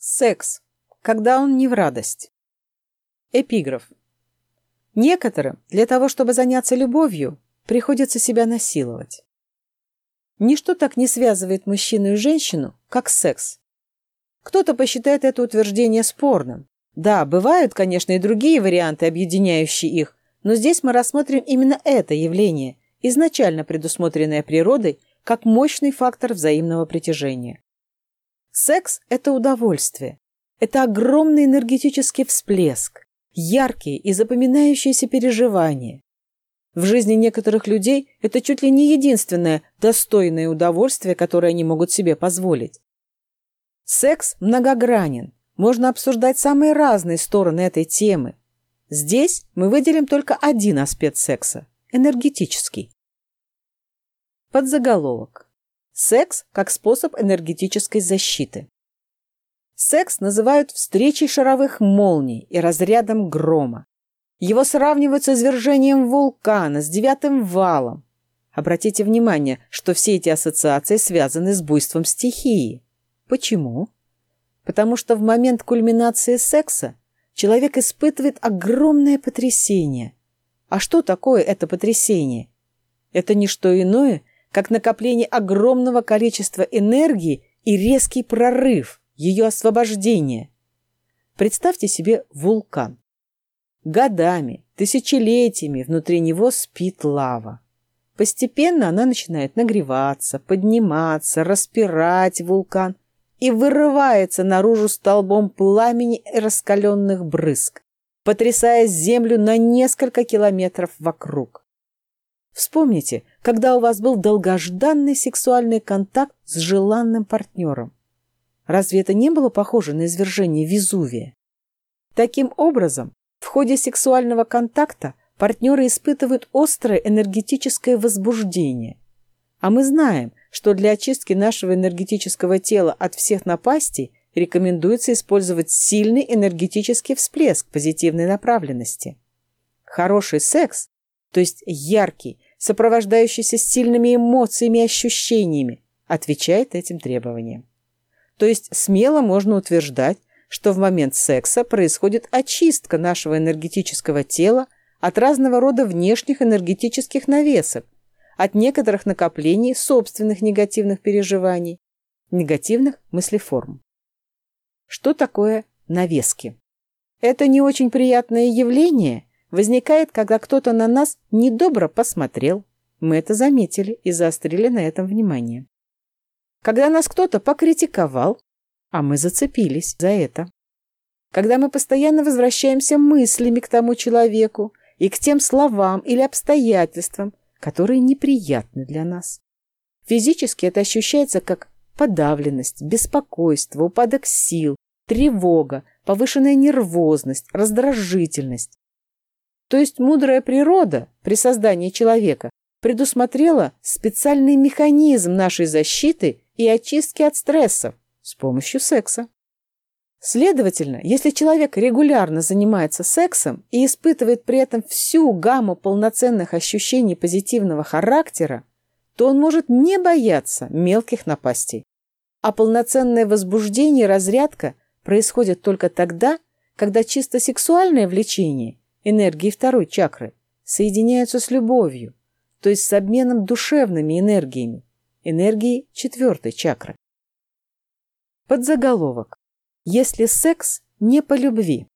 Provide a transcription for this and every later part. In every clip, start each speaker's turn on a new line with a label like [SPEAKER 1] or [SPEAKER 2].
[SPEAKER 1] Секс. Когда он не в радость. Эпиграф. Некоторым для того, чтобы заняться любовью, приходится себя насиловать. Ничто так не связывает мужчину и женщину, как секс. Кто-то посчитает это утверждение спорным. Да, бывают, конечно, и другие варианты, объединяющие их, но здесь мы рассмотрим именно это явление, изначально предусмотренное природой как мощный фактор взаимного притяжения. Секс – это удовольствие. Это огромный энергетический всплеск, яркие и запоминающиеся переживания. В жизни некоторых людей это чуть ли не единственное достойное удовольствие, которое они могут себе позволить. Секс многогранен. Можно обсуждать самые разные стороны этой темы. Здесь мы выделим только один аспект секса – энергетический. Подзаголовок. Секс как способ энергетической защиты. Секс называют встречей шаровых молний и разрядом грома. Его сравнивают с извержением вулкана, с девятым валом. Обратите внимание, что все эти ассоциации связаны с буйством стихии. Почему? Потому что в момент кульминации секса человек испытывает огромное потрясение. А что такое это потрясение? Это не что иное, как накопление огромного количества энергии и резкий прорыв, ее освобождение. Представьте себе вулкан. Годами, тысячелетиями внутри него спит лава. Постепенно она начинает нагреваться, подниматься, распирать вулкан и вырывается наружу столбом пламени раскаленных брызг, потрясая землю на несколько километров вокруг. Вспомните, когда у вас был долгожданный сексуальный контакт с желанным партнером. Разве это не было похоже на извержение Везувия? Таким образом, в ходе сексуального контакта партнеры испытывают острое энергетическое возбуждение. А мы знаем, что для очистки нашего энергетического тела от всех напастей рекомендуется использовать сильный энергетический всплеск позитивной направленности. Хороший секс, то есть яркий, сопровождающийся сильными эмоциями и ощущениями, отвечает этим требованиям. То есть смело можно утверждать, что в момент секса происходит очистка нашего энергетического тела от разного рода внешних энергетических навесов, от некоторых накоплений собственных негативных переживаний, негативных мыслеформ. Что такое навески? Это не очень приятное явление, возникает, когда кто-то на нас недобро посмотрел. Мы это заметили и заострили на этом внимание. Когда нас кто-то покритиковал, а мы зацепились за это. Когда мы постоянно возвращаемся мыслями к тому человеку и к тем словам или обстоятельствам, которые неприятны для нас. Физически это ощущается как подавленность, беспокойство, упадок сил, тревога, повышенная нервозность, раздражительность. То есть мудрая природа при создании человека предусмотрела специальный механизм нашей защиты и очистки от стрессов с помощью секса. Следовательно, если человек регулярно занимается сексом и испытывает при этом всю гамму полноценных ощущений позитивного характера, то он может не бояться мелких напастей. А полноценное возбуждение и разрядка происходят только тогда, когда чисто сексуальное влечение энергии второй чакры, соединяются с любовью, то есть с обменом душевными энергиями, энергией четвертой чакры. Подзаголовок. Если секс не по любви.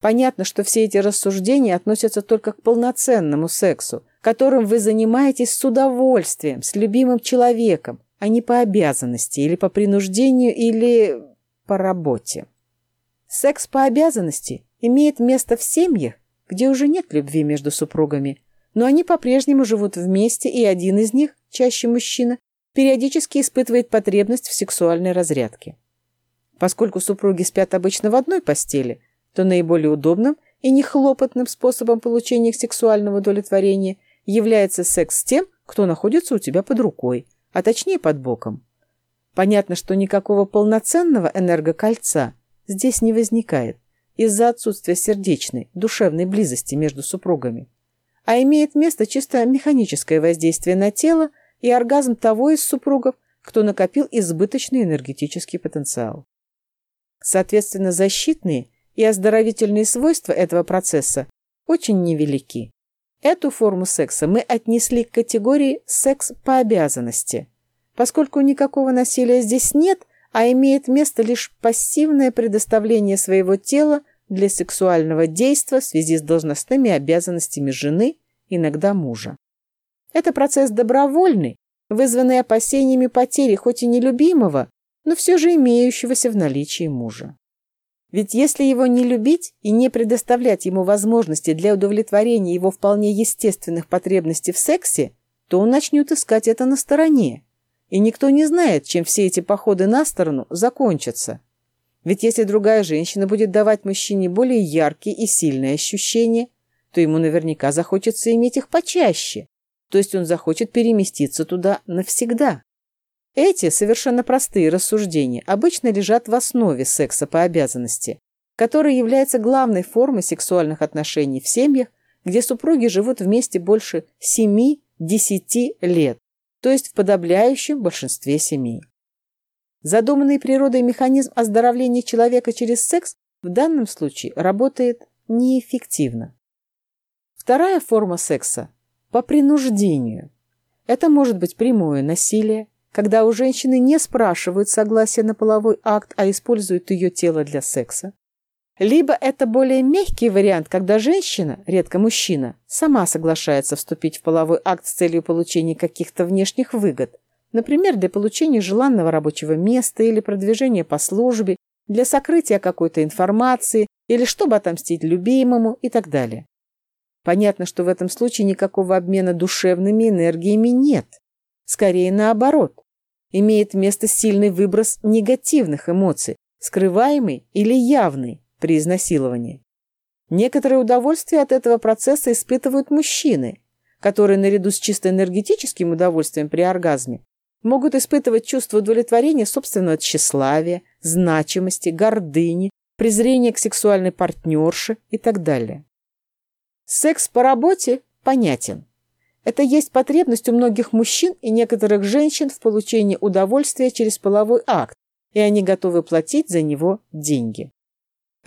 [SPEAKER 1] Понятно, что все эти рассуждения относятся только к полноценному сексу, которым вы занимаетесь с удовольствием, с любимым человеком, а не по обязанности или по принуждению или по работе. Секс по обязанности имеет место в семьях, где уже нет любви между супругами, но они по-прежнему живут вместе, и один из них, чаще мужчина, периодически испытывает потребность в сексуальной разрядке. Поскольку супруги спят обычно в одной постели, то наиболее удобным и нехлопотным способом получения сексуального удовлетворения является секс с тем, кто находится у тебя под рукой, а точнее под боком. Понятно, что никакого полноценного энергокольца здесь не возникает из-за отсутствия сердечной, душевной близости между супругами, а имеет место чисто механическое воздействие на тело и оргазм того из супругов, кто накопил избыточный энергетический потенциал. Соответственно, защитные и оздоровительные свойства этого процесса очень невелики. Эту форму секса мы отнесли к категории «секс по обязанности», поскольку никакого насилия здесь нет, а имеет место лишь пассивное предоставление своего тела для сексуального действия в связи с должностными обязанностями жены, иногда мужа. Это процесс добровольный, вызванный опасениями потери хоть и нелюбимого, но все же имеющегося в наличии мужа. Ведь если его не любить и не предоставлять ему возможности для удовлетворения его вполне естественных потребностей в сексе, то он начнет искать это на стороне. И никто не знает, чем все эти походы на сторону закончатся. Ведь если другая женщина будет давать мужчине более яркие и сильные ощущения, то ему наверняка захочется иметь их почаще. То есть он захочет переместиться туда навсегда. Эти совершенно простые рассуждения обычно лежат в основе секса по обязанности, который является главной формой сексуальных отношений в семьях, где супруги живут вместе больше 7-10 лет, то есть в подавляющем большинстве семей. Задуманный природой механизм оздоровления человека через секс в данном случае работает неэффективно. Вторая форма секса – по принуждению. Это может быть прямое насилие, когда у женщины не спрашивают согласия на половой акт, а используют ее тело для секса. Либо это более мягкий вариант, когда женщина, редко мужчина, сама соглашается вступить в половой акт с целью получения каких-то внешних выгод, например, для получения желанного рабочего места или продвижения по службе, для сокрытия какой-то информации или чтобы отомстить любимому и так далее. Понятно, что в этом случае никакого обмена душевными энергиями нет. Скорее наоборот. Имеет место сильный выброс негативных эмоций, скрываемый или явный при изнасиловании. Некоторое удовольствие от этого процесса испытывают мужчины, которые наряду с чисто энергетическим удовольствием при оргазме могут испытывать чувство удовлетворения собственного тщеславия, значимости, гордыни, презрения к сексуальной партнерше и так далее. Секс по работе понятен. Это есть потребность у многих мужчин и некоторых женщин в получении удовольствия через половой акт, и они готовы платить за него деньги.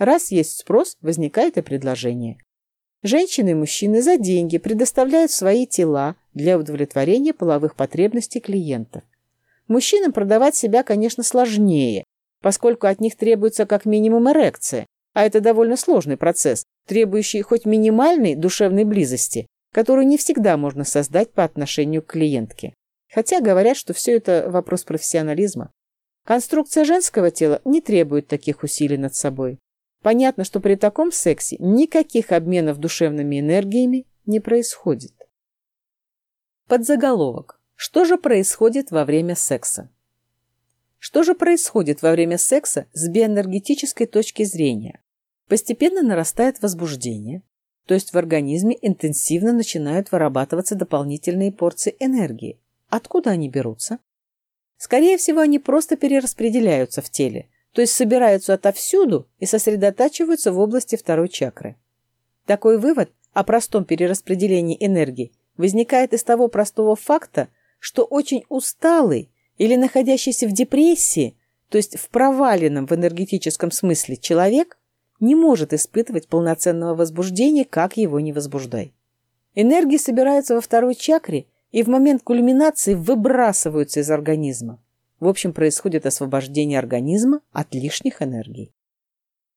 [SPEAKER 1] Раз есть спрос, возникает и предложение. Женщины и мужчины за деньги предоставляют свои тела для удовлетворения половых потребностей клиентов. Мужчинам продавать себя, конечно, сложнее, поскольку от них требуется как минимум эрекция, а это довольно сложный процесс, требующий хоть минимальной душевной близости, которую не всегда можно создать по отношению к клиентке. Хотя говорят, что все это вопрос профессионализма. Конструкция женского тела не требует таких усилий над собой. Понятно, что при таком сексе никаких обменов душевными энергиями не происходит. Подзаголовок. Что же происходит во время секса? Что же происходит во время секса с биоэнергетической точки зрения? Постепенно нарастает возбуждение, то есть в организме интенсивно начинают вырабатываться дополнительные порции энергии. Откуда они берутся? Скорее всего, они просто перераспределяются в теле, то есть собираются отовсюду и сосредотачиваются в области второй чакры. Такой вывод о простом перераспределении энергии возникает из того простого факта, что очень усталый или находящийся в депрессии, то есть в проваленном в энергетическом смысле человек, не может испытывать полноценного возбуждения, как его не возбуждай. Энергии собираются во второй чакре и в момент кульминации выбрасываются из организма. В общем, происходит освобождение организма от лишних энергий.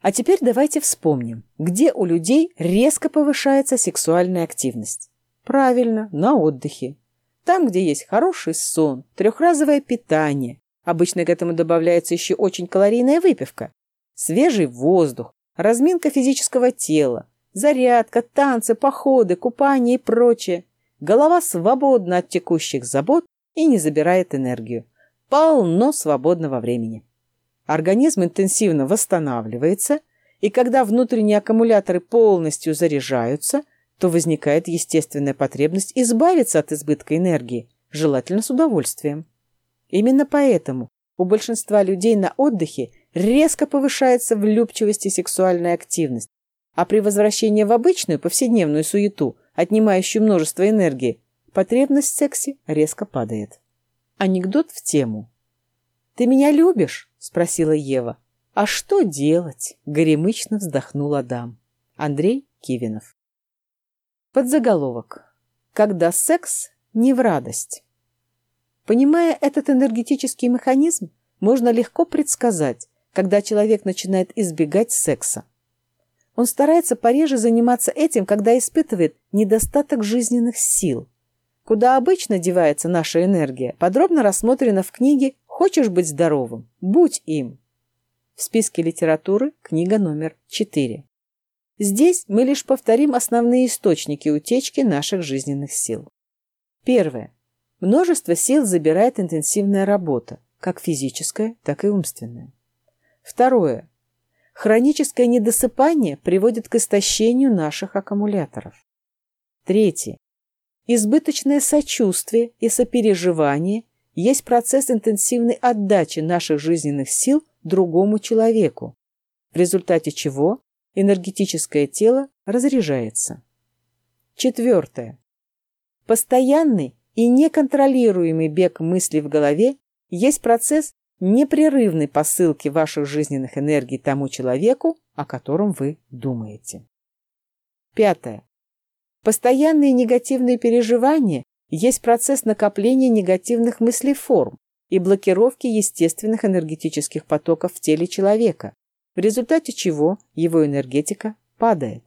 [SPEAKER 1] А теперь давайте вспомним, где у людей резко повышается сексуальная активность. Правильно, на отдыхе. Там, где есть хороший сон, трехразовое питание. Обычно к этому добавляется еще очень калорийная выпивка. Свежий воздух, разминка физического тела, зарядка, танцы, походы, купание и прочее. Голова свободна от текущих забот и не забирает энергию полно свободного времени. Организм интенсивно восстанавливается, и когда внутренние аккумуляторы полностью заряжаются, то возникает естественная потребность избавиться от избытка энергии, желательно с удовольствием. Именно поэтому у большинства людей на отдыхе резко повышается влюбчивость и сексуальная активность, а при возвращении в обычную повседневную суету, отнимающую множество энергии, потребность в сексе резко падает. Анекдот в тему. «Ты меня любишь?» – спросила Ева. А что делать? Горемычно вздохнул Адам. Андрей Кивинов. Подзаголовок. Когда секс не в радость. Понимая этот энергетический механизм, можно легко предсказать, когда человек начинает избегать секса. Он старается пореже заниматься этим, когда испытывает недостаток жизненных сил. Куда обычно девается наша энергия, подробно рассмотрено в книге «Хочешь быть здоровым? Будь им». В списке литературы книга номер 4. Здесь мы лишь повторим основные источники утечки наших жизненных сил. Первое. Множество сил забирает интенсивная работа, как физическая, так и умственная. Второе. Хроническое недосыпание приводит к истощению наших аккумуляторов. Третье. Избыточное сочувствие и сопереживание есть процесс интенсивной отдачи наших жизненных сил другому человеку, в результате чего энергетическое тело разряжается. Четвертое. Постоянный и неконтролируемый бег мыслей в голове есть процесс непрерывной посылки ваших жизненных энергий тому человеку, о котором вы думаете. Пятое. Постоянные негативные переживания есть процесс накопления негативных мыслеформ, и блокировки естественных энергетических потоков в теле человека, в результате чего его энергетика падает.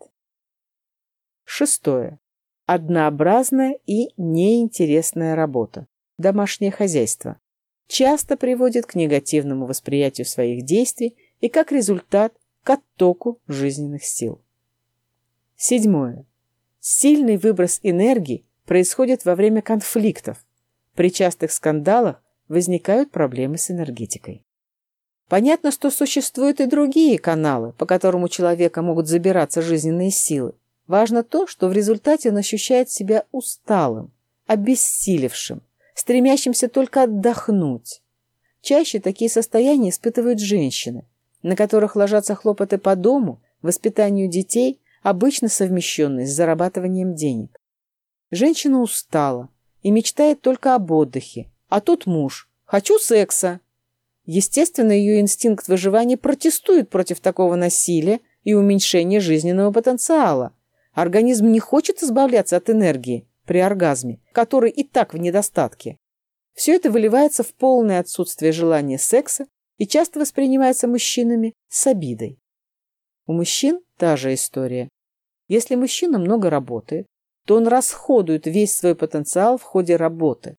[SPEAKER 1] Шестое. Однообразная и неинтересная работа. Домашнее хозяйство. Часто приводит к негативному восприятию своих действий и, как результат, к оттоку жизненных сил. Седьмое. Сильный выброс энергии происходит во время конфликтов. При частых скандалах возникают проблемы с энергетикой. Понятно, что существуют и другие каналы, по которым у человека могут забираться жизненные силы. Важно то, что в результате он ощущает себя усталым, обессилевшим, стремящимся только отдохнуть. Чаще такие состояния испытывают женщины, на которых ложатся хлопоты по дому, воспитанию детей, обычно совмещенные с зарабатыванием денег. Женщина устала и мечтает только об отдыхе, а тут муж. Хочу секса. Естественно, ее инстинкт выживания протестует против такого насилия и уменьшения жизненного потенциала. Организм не хочет избавляться от энергии при оргазме, который и так в недостатке. Все это выливается в полное отсутствие желания секса и часто воспринимается мужчинами с обидой. У мужчин та же история. Если мужчина много работает, то он расходует весь свой потенциал в ходе работы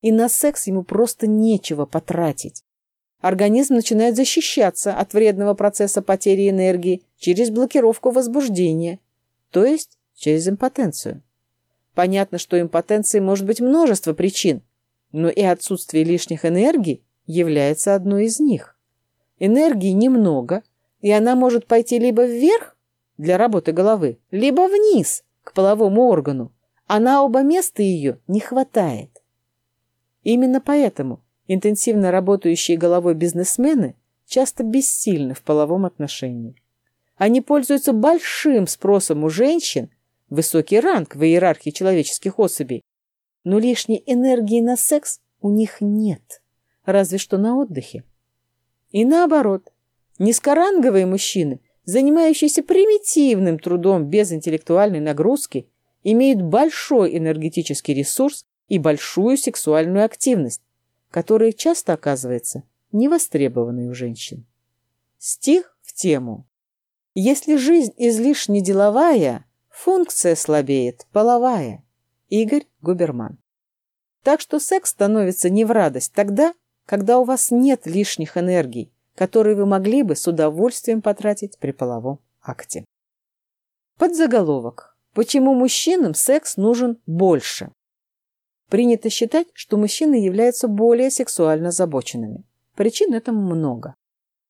[SPEAKER 1] и на секс ему просто нечего потратить. Организм начинает защищаться от вредного процесса потери энергии через блокировку возбуждения, то есть через импотенцию. Понятно, что импотенции может быть множество причин, но и отсутствие лишних энергий является одной из них. Энергии немного, и она может пойти либо вверх для работы головы, либо вниз к половому органу, а на оба места ее не хватает. Именно поэтому интенсивно работающие головой бизнесмены часто бессильны в половом отношении. Они пользуются большим спросом у женщин, высокий ранг в иерархии человеческих особей, но лишней энергии на секс у них нет, разве что на отдыхе. И наоборот, низкоранговые мужчины, занимающиеся примитивным трудом без интеллектуальной нагрузки, имеют большой энергетический ресурс и большую сексуальную активность, которая часто оказывается невостребованной у женщин. Стих в тему. Если жизнь излишне деловая, функция слабеет половая. Игорь Губерман. Так что секс становится не в радость тогда, когда у вас нет лишних энергий, которые вы могли бы с удовольствием потратить при половом акте. Подзаголовок. Почему мужчинам секс нужен больше? Принято считать, что мужчины являются более сексуально озабоченными. Причин этому много.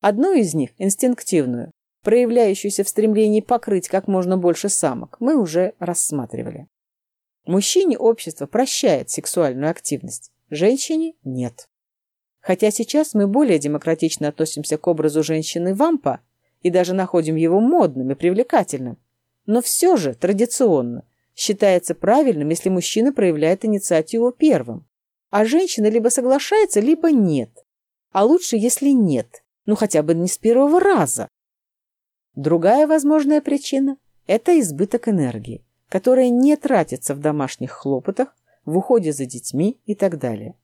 [SPEAKER 1] Одну из них, инстинктивную, проявляющуюся в стремлении покрыть как можно больше самок, мы уже рассматривали. Мужчине общество прощает сексуальную активность, женщине – нет. Хотя сейчас мы более демократично относимся к образу женщины-вампа и даже находим его модным и привлекательным, но все же традиционно считается правильным, если мужчина проявляет инициативу первым. А женщина либо соглашается, либо нет. А лучше, если нет. ну хотя бы не с первого раза. Другая возможная причина – это избыток энергии, которая не тратится в домашних хлопотах, в уходе за детьми и так далее.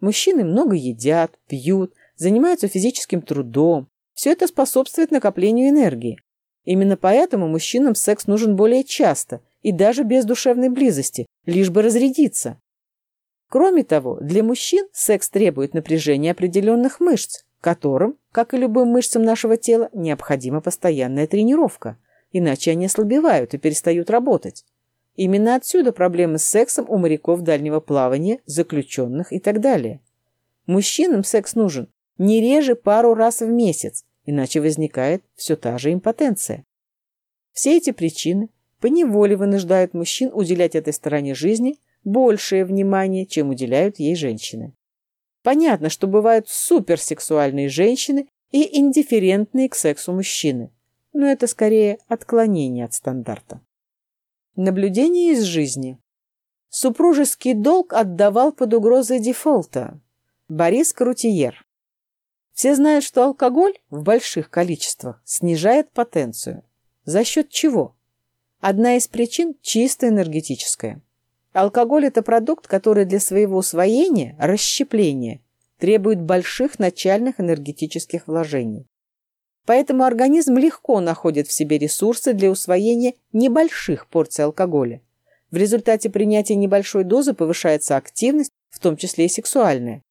[SPEAKER 1] Мужчины много едят, пьют, занимаются физическим трудом. Все это способствует накоплению энергии. Именно поэтому мужчинам секс нужен более часто и даже без душевной близости, лишь бы разрядиться. Кроме того, для мужчин секс требует напряжения определенных мышц, которым, как и любым мышцам нашего тела, необходима постоянная тренировка, иначе они ослабевают и перестают работать. Именно отсюда проблемы с сексом у моряков дальнего плавания, заключенных и так далее. Мужчинам секс нужен не реже пару раз в месяц, иначе возникает все та же импотенция. Все эти причины поневоле вынуждают мужчин уделять этой стороне жизни большее внимание, чем уделяют ей женщины. Понятно, что бывают суперсексуальные женщины и индифферентные к сексу мужчины, но это скорее отклонение от стандарта. Наблюдение из жизни. Супружеский долг отдавал под угрозой дефолта. Борис Крутиер. Все знают, что алкоголь в больших количествах снижает потенцию. За счет чего? Одна из причин чисто энергетическая. Алкоголь – это продукт, который для своего усвоения, расщепления, требует больших начальных энергетических вложений. Поэтому организм легко находит в себе ресурсы для усвоения небольших порций алкоголя. В результате принятия небольшой дозы повышается активность, в том числе и сексуальная.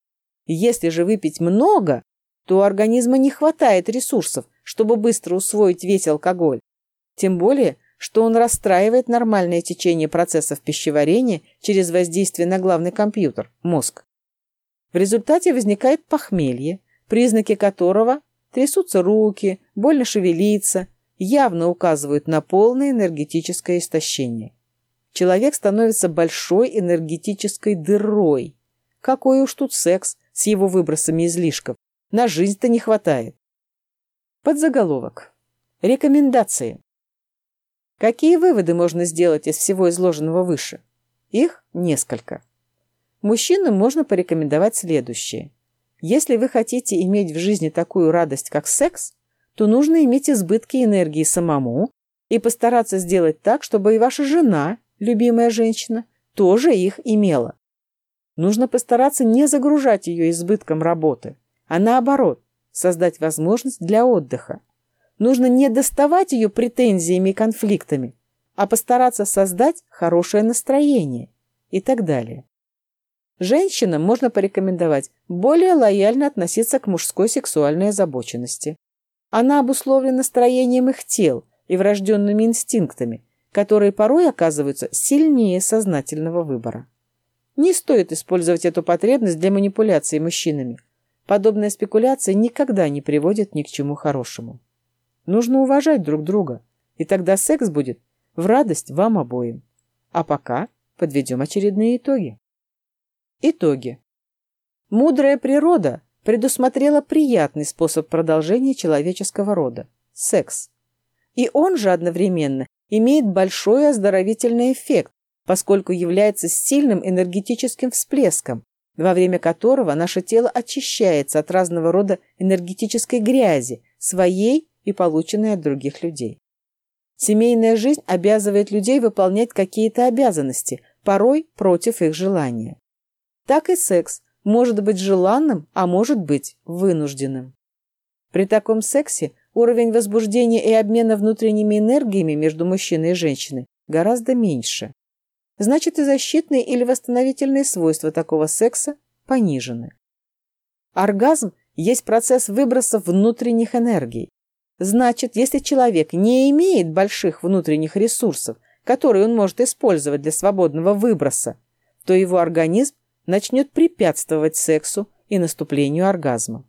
[SPEAKER 1] Если же выпить много, то у организма не хватает ресурсов, чтобы быстро усвоить весь алкоголь. Тем более, что он расстраивает нормальное течение процессов пищеварения через воздействие на главный компьютер – мозг. В результате возникает похмелье, признаки которого – трясутся руки, больно шевелиться, явно указывают на полное энергетическое истощение. Человек становится большой энергетической дырой. Какой уж тут секс с его выбросами излишков. На жизнь-то не хватает. Подзаголовок. Рекомендации. Какие выводы можно сделать из всего изложенного выше? Их несколько. Мужчинам можно порекомендовать следующее. Если вы хотите иметь в жизни такую радость, как секс, то нужно иметь избытки энергии самому и постараться сделать так, чтобы и ваша жена, любимая женщина, тоже их имела. Нужно постараться не загружать ее избытком работы, а наоборот, создать возможность для отдыха. Нужно не доставать ее претензиями и конфликтами, а постараться создать хорошее настроение и так далее. Женщинам можно порекомендовать более лояльно относиться к мужской сексуальной озабоченности. Она обусловлена настроением их тел и врожденными инстинктами, которые порой оказываются сильнее сознательного выбора. Не стоит использовать эту потребность для манипуляции мужчинами. Подобная спекуляция никогда не приводит ни к чему хорошему. Нужно уважать друг друга, и тогда секс будет в радость вам обоим. А пока подведем очередные итоги. Итоги. Мудрая природа предусмотрела приятный способ продолжения человеческого рода – секс. И он же одновременно имеет большой оздоровительный эффект, поскольку является сильным энергетическим всплеском, во время которого наше тело очищается от разного рода энергетической грязи, своей и полученные от других людей. Семейная жизнь обязывает людей выполнять какие-то обязанности, порой против их желания. Так и секс может быть желанным, а может быть вынужденным. При таком сексе уровень возбуждения и обмена внутренними энергиями между мужчиной и женщиной гораздо меньше. Значит, и защитные или восстановительные свойства такого секса понижены. Оргазм есть процесс выброса внутренних энергий. Значит, если человек не имеет больших внутренних ресурсов, которые он может использовать для свободного выброса, то его организм начнет препятствовать сексу и наступлению оргазма.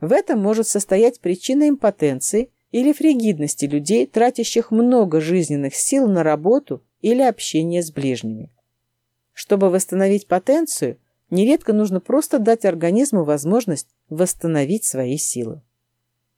[SPEAKER 1] В этом может состоять причина импотенции или фригидности людей, тратящих много жизненных сил на работу или общение с ближними. Чтобы восстановить потенцию, нередко нужно просто дать организму возможность восстановить свои силы.